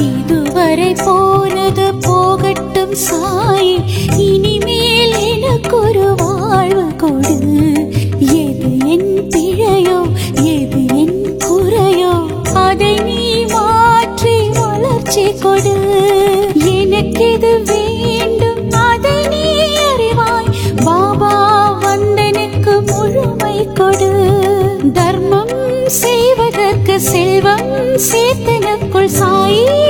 இதுவரை போனது போகட்டும் சாய். இனிமேல் எனக்கொரு வாழ்வு கொடு. எது என் பிழையோ எது என் குறையோ அதை நீ மாற்றி வளர்ச்சி கொடு. எனக்கெது வேண்டும் அதை நீ அறிவாய். பாபா வந்தனுக்கு முழுமை கொடு. தர்மம் செய்வதற்கு செல்வம் சேத்தனுக்குள் சேர்த்து